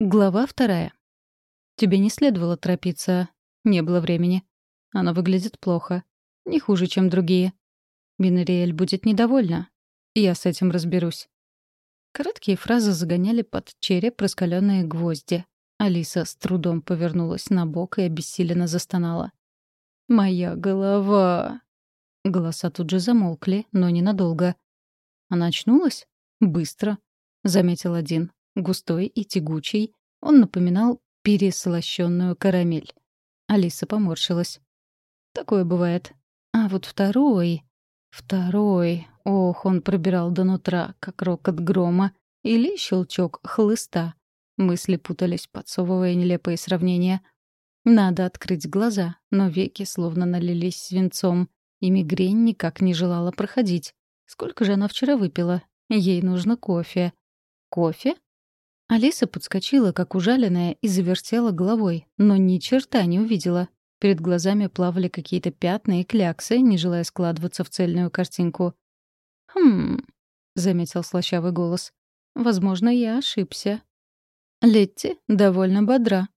Глава вторая. Тебе не следовало торопиться. Не было времени. Она выглядит плохо. Не хуже, чем другие. Минериэль будет недовольна. Я с этим разберусь. Короткие фразы загоняли под череп раскаленные гвозди. Алиса с трудом повернулась на бок и обессиленно застонала. «Моя голова!» Голоса тут же замолкли, но ненадолго. Она очнулась? Быстро, — заметил один густой и тягучий, он напоминал переслащенную карамель. Алиса поморщилась. Такое бывает. А вот второй... Второй... Ох, он пробирал до нутра, как рокот грома, или щелчок хлыста. Мысли путались, подсовывая нелепые сравнения. Надо открыть глаза, но веки словно налились свинцом, и мигрень никак не желала проходить. Сколько же она вчера выпила? Ей нужно кофе. Кофе? Алиса подскочила, как ужаленная, и завертела головой, но ни черта не увидела. Перед глазами плавали какие-то пятна и кляксы, не желая складываться в цельную картинку. «Хм...» — заметил слащавый голос. «Возможно, я ошибся». Летти довольно бодра.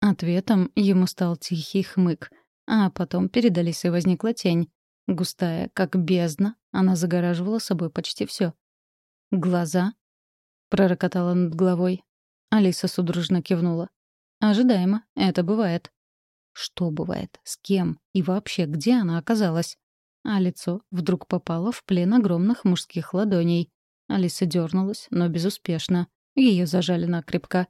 Ответом ему стал тихий хмык, а потом перед Алисой возникла тень. Густая, как бездна, она загораживала собой почти все. Глаза — пророкотала над головой. Алиса судорожно кивнула. «Ожидаемо. Это бывает». Что бывает? С кем? И вообще, где она оказалась? А лицо вдруг попало в плен огромных мужских ладоней. Алиса дернулась, но безуспешно. Ее зажали накрепко.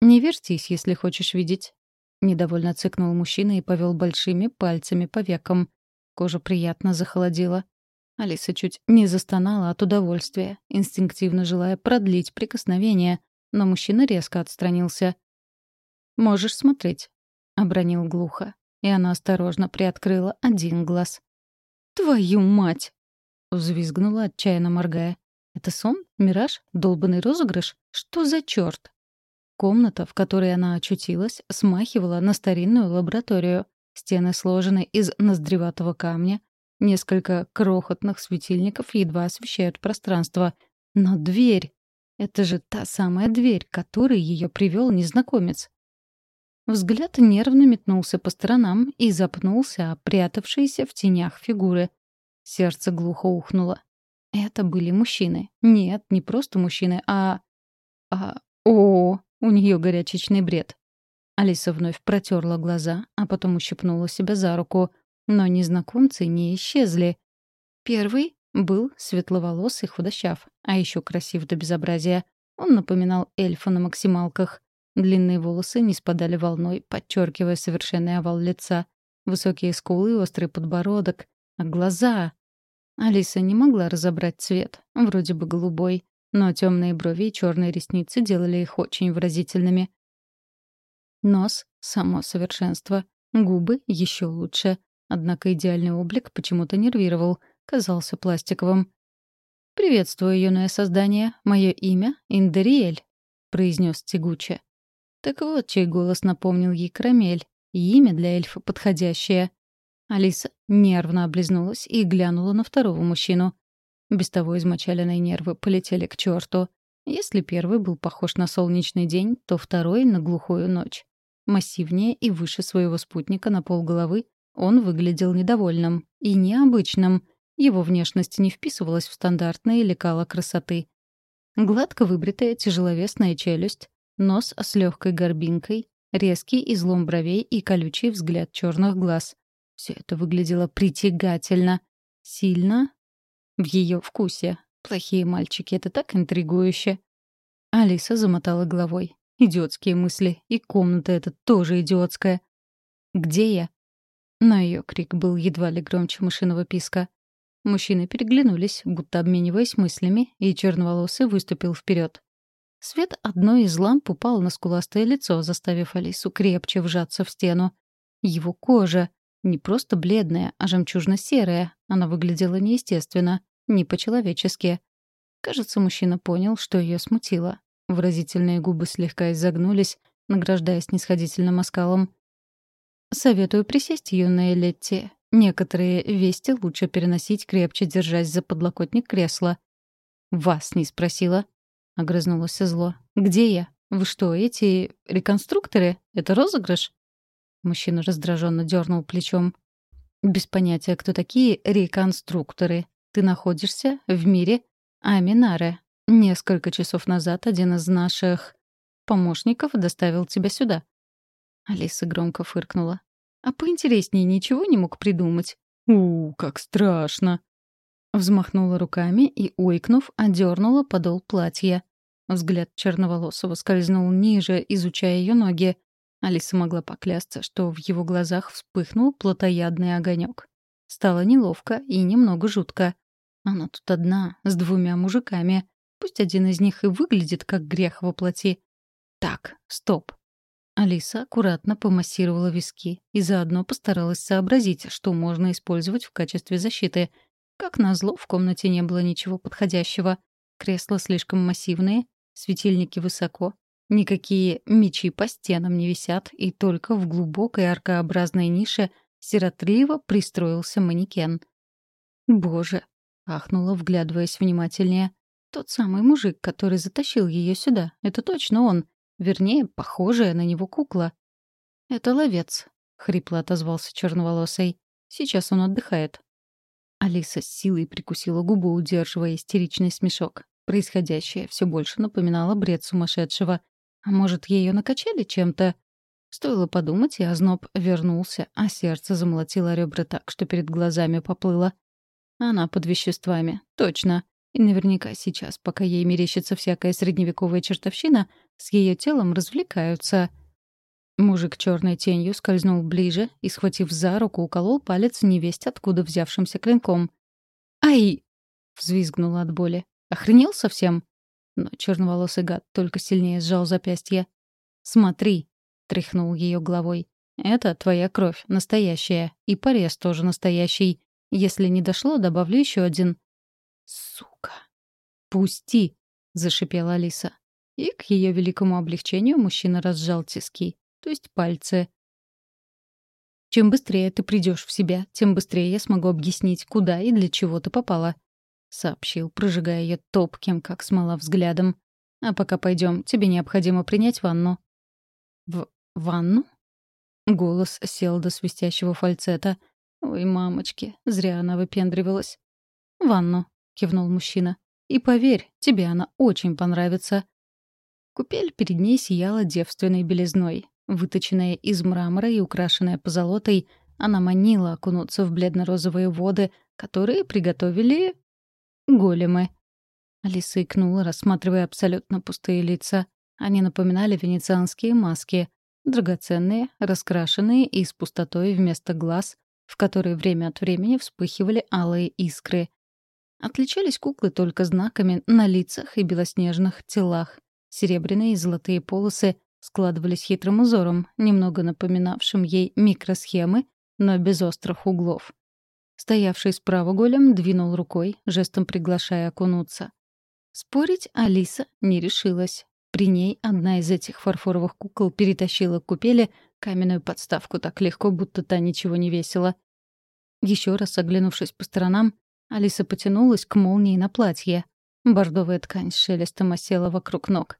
«Не вертись, если хочешь видеть». Недовольно цыкнул мужчина и повел большими пальцами по векам. Кожа приятно захолодила. Алиса чуть не застонала от удовольствия, инстинктивно желая продлить прикосновение, но мужчина резко отстранился. «Можешь смотреть», — обронил глухо, и она осторожно приоткрыла один глаз. «Твою мать!» — взвизгнула, отчаянно моргая. «Это сон? Мираж? Долбанный розыгрыш? Что за черт?» Комната, в которой она очутилась, смахивала на старинную лабораторию. Стены сложены из ноздреватого камня, Несколько крохотных светильников едва освещают пространство. Но дверь... Это же та самая дверь, которой ее привел незнакомец. Взгляд нервно метнулся по сторонам и запнулся о прятавшиеся в тенях фигуры. Сердце глухо ухнуло. Это были мужчины. Нет, не просто мужчины, а... А... О, у нее горячечный бред. Алиса вновь протерла глаза, а потом ущипнула себя за руку. Но незнакомцы не исчезли. Первый был светловолосый худощав, а еще красив до безобразия. Он напоминал эльфа на максималках. Длинные волосы не спадали волной, подчеркивая совершенный овал лица. Высокие скулы, острый подбородок. А глаза... Алиса не могла разобрать цвет. Вроде бы голубой. Но темные брови и черные ресницы делали их очень выразительными. Нос — само совершенство. Губы — еще лучше. Однако идеальный облик почему-то нервировал, казался пластиковым. «Приветствую, юное создание. Мое имя — Индериэль», — произнес тягуче. Так вот, чей голос напомнил ей карамель, и имя для эльфа подходящее. Алиса нервно облизнулась и глянула на второго мужчину. Без того измочаленные нервы полетели к черту. Если первый был похож на солнечный день, то второй — на глухую ночь. Массивнее и выше своего спутника на полголовы, он выглядел недовольным и необычным. Его внешность не вписывалась в стандартные лекала красоты. Гладко выбритая тяжеловесная челюсть, нос с легкой горбинкой, резкий излом бровей и колючий взгляд черных глаз. Все это выглядело притягательно. Сильно в ее вкусе. Плохие мальчики — это так интригующе. Алиса замотала головой. Идиотские мысли. И комната эта тоже идиотская. «Где я?» Но ее крик был едва ли громче мышиного писка. Мужчины переглянулись, будто обмениваясь мыслями, и черноволосый выступил вперед. Свет одной из ламп упал на скуластое лицо, заставив Алису крепче вжаться в стену. Его кожа не просто бледная, а жемчужно-серая. Она выглядела неестественно, не по-человечески. Кажется, мужчина понял, что ее смутило. Выразительные губы слегка изогнулись, награждая снисходительным оскалом. Советую присесть, юная Летти. Некоторые вести лучше переносить, крепче держась за подлокотник кресла. «Вас не спросила», — огрызнулось зло. «Где я? Вы что, эти реконструкторы? Это розыгрыш?» Мужчина раздраженно дернул плечом. «Без понятия, кто такие реконструкторы. Ты находишься в мире Аминаре. Несколько часов назад один из наших помощников доставил тебя сюда». Алиса громко фыркнула. «А поинтереснее ничего не мог придумать?» «У, как страшно!» Взмахнула руками и, ойкнув, одернула подол платья. Взгляд черноволосого скользнул ниже, изучая ее ноги. Алиса могла поклясться, что в его глазах вспыхнул плотоядный огонек. Стало неловко и немного жутко. Она тут одна, с двумя мужиками. Пусть один из них и выглядит как грех во плоти. Так, стоп. Алиса аккуратно помассировала виски и заодно постаралась сообразить, что можно использовать в качестве защиты. Как назло, в комнате не было ничего подходящего. Кресла слишком массивные, Светильники высоко. Никакие мечи по стенам не висят, и только в глубокой аркообразной нише сиротливо пристроился манекен. «Боже!» — ахнула, вглядываясь внимательнее. «Тот самый мужик, который затащил ее сюда. Это точно он. Вернее, похожая на него кукла». «Это ловец», — хрипло отозвался черноволосый. «Сейчас он отдыхает». Алиса с силой прикусила губу, удерживая истеричный смешок. Происходящее все больше напоминало бред сумасшедшего. А может, ее накачали чем-то? Стоило подумать, и озноб вернулся, а сердце замолотило ребра так, что перед глазами поплыло. Она под веществами, точно. И наверняка сейчас, пока ей мерещится всякая средневековая чертовщина, с ее телом развлекаются. Мужик черной тенью скользнул ближе и, схватив за руку, уколол палец невесть откуда взявшимся клинком. «Ай!» — взвизгнула от боли. Охренел совсем? Но черноволосый гад только сильнее сжал запястье. «Смотри», — тряхнул ее головой. «Это твоя кровь, настоящая. И порез тоже настоящий. Если не дошло, добавлю еще один». «Сука!» «Пусти!» — зашипела Алиса. И к ее великому облегчению мужчина разжал тиски, то есть пальцы. «Чем быстрее ты придешь в себя, тем быстрее я смогу объяснить, куда и для чего ты попала. — сообщил, прожигая ее топким, как смола, взглядом. «А пока пойдем, тебе необходимо принять ванну». «В ванну?» Голос сел до свистящего фальцета. «Ой, мамочки, зря она выпендривалась». «Ванну», — кивнул мужчина. «И поверь, тебе она очень понравится». Купель перед ней сияла девственной белизной. Выточенная из мрамора и украшенная позолотой, она манила окунуться в бледно-розовые воды, которые приготовили големы. Алиса икнула, рассматривая абсолютно пустые лица. Они напоминали венецианские маски. Драгоценные, раскрашенные и с пустотой вместо глаз, в которые время от времени вспыхивали алые искры. Отличались куклы только знаками на лицах и белоснежных телах. Серебряные и золотые полосы складывались хитрым узором, немного напоминавшим ей микросхемы, но без острых углов. Стоявший справа голем двинул рукой, жестом приглашая окунуться. Спорить Алиса не решилась. При ней одна из этих фарфоровых кукол перетащила к купели каменную подставку так легко, будто та ничего не весила. Еще раз оглянувшись по сторонам, Алиса потянулась к молнии на платье. Бордовая ткань шелестом осела вокруг ног.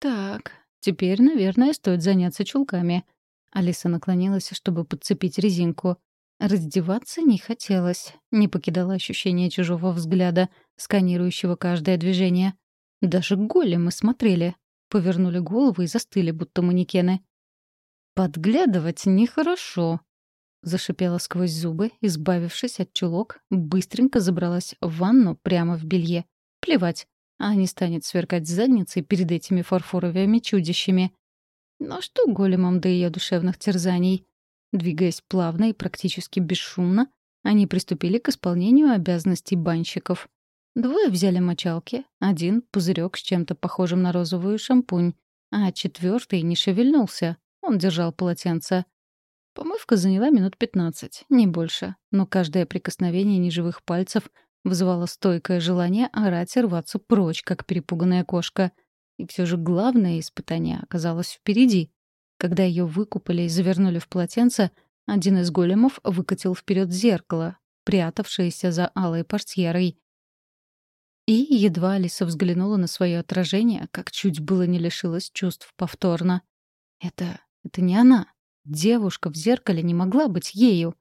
«Так, теперь, наверное, стоит заняться чулками». Алиса наклонилась, чтобы подцепить резинку. Раздеваться не хотелось, не покидало ощущение чужого взгляда, сканирующего каждое движение. Даже големы смотрели, повернули головы и застыли, будто манекены. «Подглядывать нехорошо», — зашипела сквозь зубы, избавившись от чулок, быстренько забралась в ванну прямо в белье. Плевать, а не станет сверкать задницей перед этими фарфоровыми чудищами. Но что големам до ее душевных терзаний? Двигаясь плавно и практически бесшумно, они приступили к исполнению обязанностей банщиков. Двое взяли мочалки, один — пузырек с чем-то похожим на розовую шампунь, а четвертый не шевельнулся, он держал полотенце. Помывка заняла минут пятнадцать, не больше, но каждое прикосновение неживых пальцев вызывало стойкое желание орать и рваться прочь, как перепуганная кошка. И все же главное испытание оказалось впереди. Когда ее выкупали и завернули в полотенце, один из големов выкатил вперед зеркало, прятавшееся за алой портьерой. И едва Алиса взглянула на свое отражение, как чуть было не лишилась чувств повторно. Это... это не она. Девушка в зеркале не могла быть ею.